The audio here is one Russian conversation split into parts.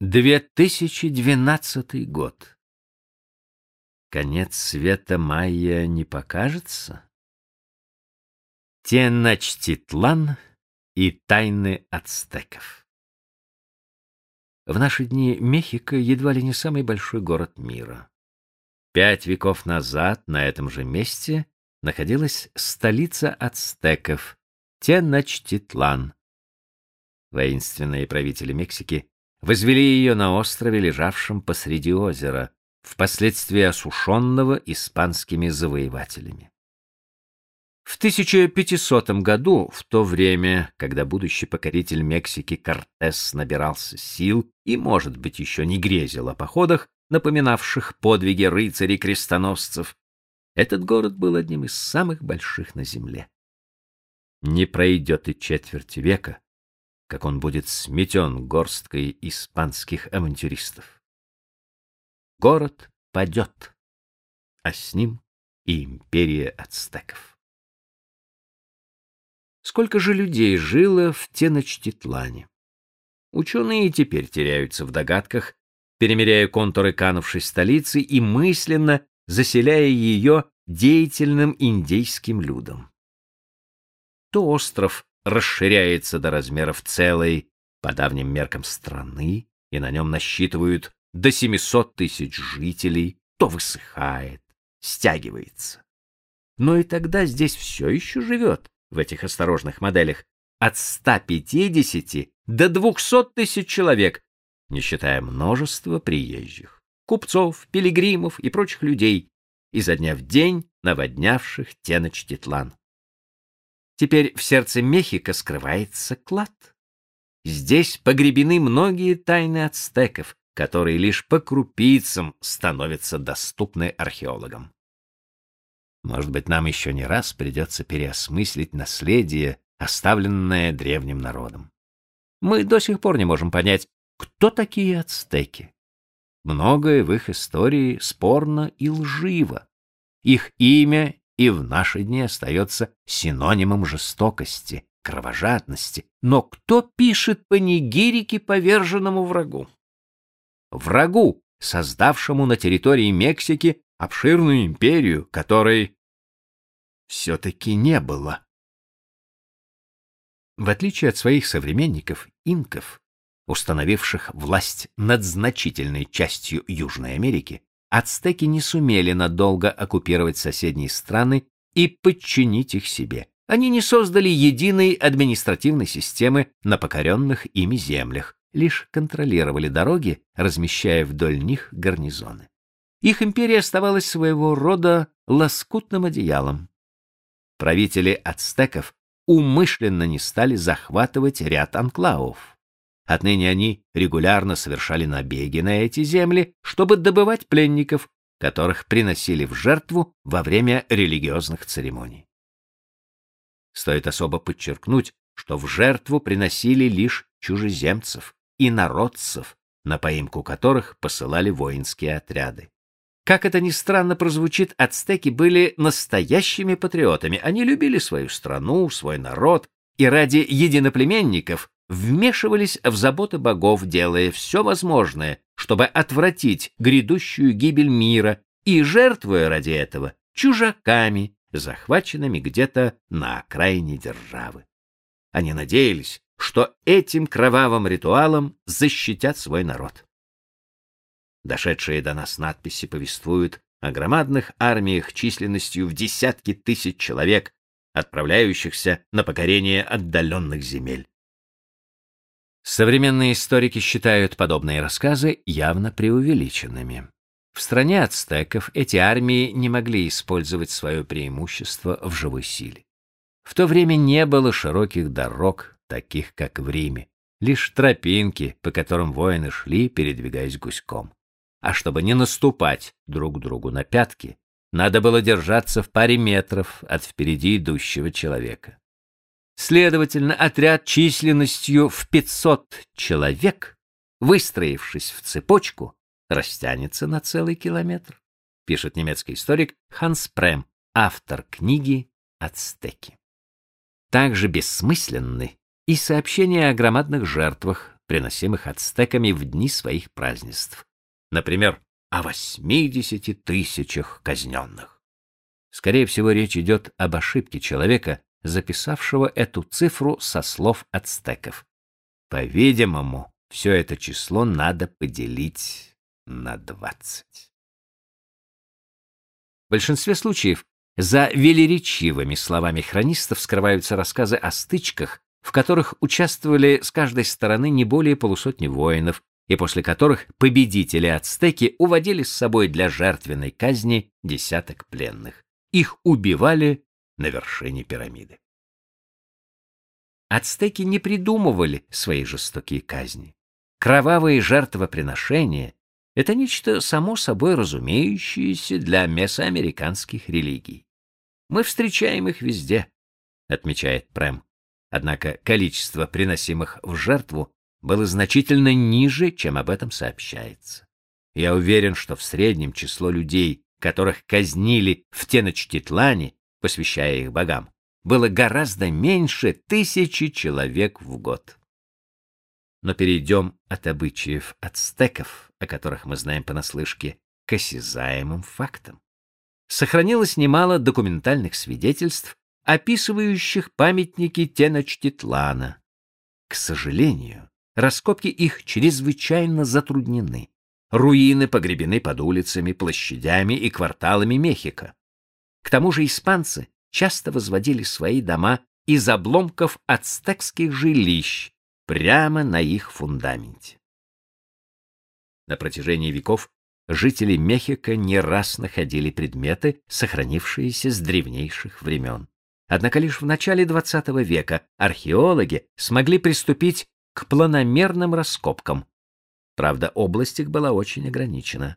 2012 год. Конец света майя не покажется? Теночтитлан и тайны ацтеков. В наши дни Мехико едва ли не самый большой город мира. Пять веков назад на этом же месте находилась столица ацтеков Теночтитлан. Воинственные правители Мексики возвели ее на острове, лежавшем посреди озера, впоследствии осушенного испанскими завоевателями. В 1500 году, в то время, когда будущий покоритель Мексики Кортес набирался сил и, может быть, еще не грезил о походах, напоминавших подвиги рыцарей-крестоносцев, этот город был одним из самых больших на земле. Не пройдет и четверть века, как он будет сметен горсткой испанских авантюристов. Город падет, а с ним и империя ацтеков. Сколько же людей жило в Теночтитлане? Ученые теперь теряются в догадках, перемеряя контуры канувшей столицы и мысленно заселяя ее деятельным индейским людом. То остров расширяется до размеров целой, по давним меркам страны, и на нем насчитывают до 700 тысяч жителей, то высыхает, стягивается. Но и тогда здесь все еще живет, в этих осторожных моделях, от 150 до 200 тысяч человек, не считая множества приезжих, купцов, пилигримов и прочих людей, изо дня в день наводнявших Теночтитлан. Теперь в сердце Мехико скрывается клад. Здесь погребены многие тайны ацтеков, которые лишь по крупицам становятся доступны археологам. Может быть, нам еще не раз придется переосмыслить наследие, оставленное древним народом. Мы до сих пор не можем понять, кто такие ацтеки. Многое в их истории спорно и лживо. Их имя и в наши дни остается синонимом жестокости, кровожадности. Но кто пишет панигирики поверженному врагу? Врагу, создавшему на территории Мексики обширную империю, которой все-таки не было. В отличие от своих современников, инков, установивших власть над значительной частью Южной Америки, ацтеки не сумели надолго оккупировать соседние страны и подчинить их себе. Они не создали единой административной системы на покоренных ими землях, лишь контролировали дороги, размещая вдоль них гарнизоны. Их империя оставалась своего рода лоскутным одеялом. Правители ацтеков умышленно не стали захватывать ряд анклавов. Отныне они регулярно совершали набеги на эти земли, чтобы добывать пленников, которых приносили в жертву во время религиозных церемоний. Стоит особо подчеркнуть, что в жертву приносили лишь чужеземцев и народцев, на поимку которых посылали воинские отряды. Как это ни странно прозвучит, ацтеки были настоящими патриотами. Они любили свою страну, свой народ и ради единоплеменников вмешивались в заботы богов, делая все возможное, чтобы отвратить грядущую гибель мира и жертвуя ради этого чужаками, захваченными где-то на окраине державы. Они надеялись, что этим кровавым ритуалом защитят свой народ. Дошедшие до нас надписи повествуют о громадных армиях численностью в десятки тысяч человек, отправляющихся на покорение отдаленных земель. Современные историки считают подобные рассказы явно преувеличенными. В стране ацтеков эти армии не могли использовать свое преимущество в живой силе. В то время не было широких дорог, таких как в Риме, лишь тропинки, по которым воины шли, передвигаясь гуськом. А чтобы не наступать друг другу на пятки, надо было держаться в паре метров от впереди идущего человека. Следовательно, отряд численностью в 500 человек, выстроившись в цепочку, растянется на целый километр, пишет немецкий историк Ханс Прем, автор книги «Ацтеки». Также бессмысленны и сообщения о громадных жертвах, приносимых ацтеками в дни своих празднеств. Например, о 80 тысячах казненных. Скорее всего, речь идет об ошибке человека, записавшего эту цифру со слов ацтеков. По-видимому, все это число надо поделить на 20. В большинстве случаев за велеречивыми словами хронистов скрываются рассказы о стычках, в которых участвовали с каждой стороны не более полусотни воинов, и после которых победители ацтеки уводили с собой для жертвенной казни десяток пленных. Их убивали на вершине пирамиды. Ацтеки не придумывали свои жестокие казни. Кровавые жертвоприношения — это нечто само собой разумеющееся для месоамериканских религий. Мы встречаем их везде, отмечает Прэм. Однако количество приносимых в жертву было значительно ниже, чем об этом сообщается. Я уверен, что в среднем число людей, которых казнили в Теночтитлане, посвящая их богам, было гораздо меньше тысячи человек в год. Но перейдем от обычаев ацтеков, о которых мы знаем понаслышке, к осязаемым фактам. Сохранилось немало документальных свидетельств, описывающих памятники Теночтитлана. К сожалению, раскопки их чрезвычайно затруднены. Руины погребены под улицами, площадями и кварталами Мехико. К тому же испанцы часто возводили свои дома из обломков ацтекских жилищ прямо на их фундаменте. На протяжении веков жители Мехико не раз находили предметы, сохранившиеся с древнейших времен. Однако лишь в начале XX века археологи смогли приступить к планомерным раскопкам. Правда, область их была очень ограничена.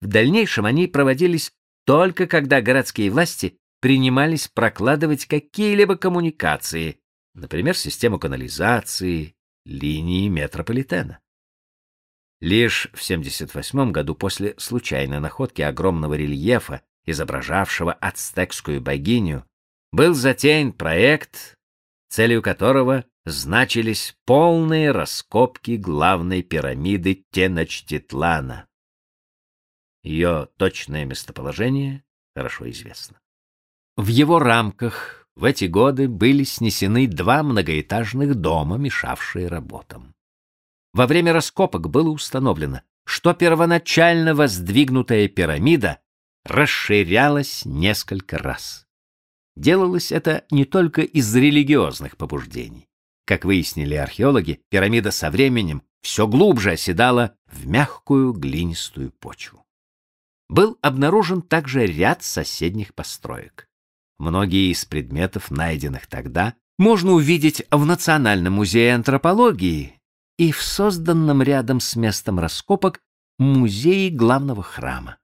В дальнейшем они проводились только когда городские власти принимались прокладывать какие-либо коммуникации, например, систему канализации, линии метрополитена. Лишь в 78 году после случайной находки огромного рельефа, изображавшего ацтекскую богиню, был затеян проект, целью которого значились полные раскопки главной пирамиды Теночтитлана. Ее точное местоположение хорошо известно. В его рамках в эти годы были снесены два многоэтажных дома, мешавшие работам. Во время раскопок было установлено, что первоначально воздвигнутая пирамида расширялась несколько раз. Делалось это не только из религиозных побуждений. Как выяснили археологи, пирамида со временем все глубже оседала в мягкую глинистую почву. Был обнаружен также ряд соседних построек. Многие из предметов, найденных тогда, можно увидеть в Национальном музее антропологии и в созданном рядом с местом раскопок музее главного храма.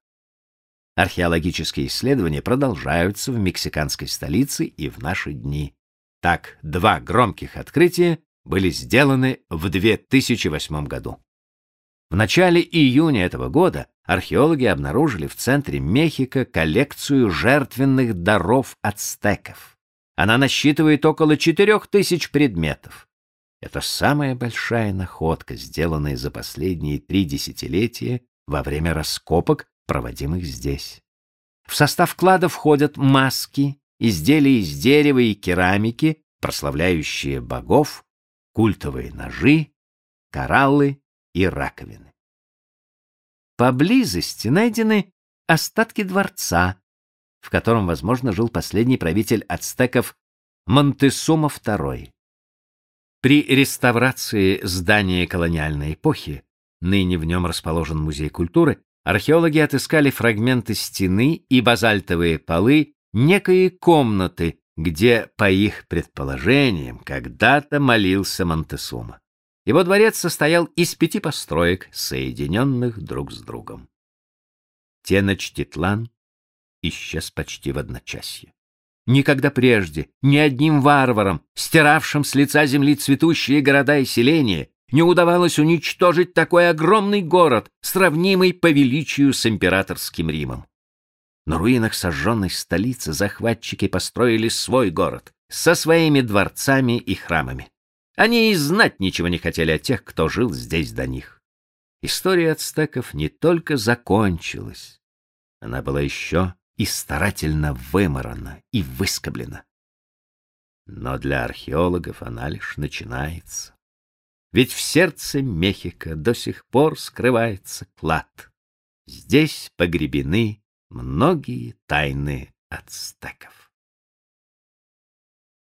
Археологические исследования продолжаются в мексиканской столице и в наши дни. Так, два громких открытия были сделаны в 2008 году. В начале июня этого года археологи обнаружили в центре Мехико коллекцию жертвенных даров ацтеков. Она насчитывает около 4000 предметов. Это самая большая находка, сделанная за последние три десятилетия во время раскопок проводимых здесь. В состав клада входят маски, изделия из дерева и керамики, прославляющие богов, культовые ножи, кораллы и раковины. Поблизости найдены остатки дворца, в котором, возможно, жил последний правитель ацтеков Монтесума II. При реставрации здания колониальной эпохи, ныне в нем расположен музей культуры, археологи отыскали фрагменты стены и базальтовые полы некой комнаты, где, по их предположениям, когда-то молился Монтесума. Его дворец состоял из пяти построек, соединенных друг с другом. Теночтитлан исчез почти в одночасье. Никогда прежде ни одним варварам, стиравшим с лица земли цветущие города и селения, не удавалось уничтожить такой огромный город, сравнимый по величию с императорским Римом. На руинах сожженной столицы захватчики построили свой город со своими дворцами и храмами. Они и знать ничего не хотели о тех, кто жил здесь до них. История ацтеков не только закончилась, она была еще и старательно выморана и выскоблена. Но для археологов она лишь начинается. Ведь в сердце Мехико до сих пор скрывается клад. Здесь погребены многие тайны ацтеков.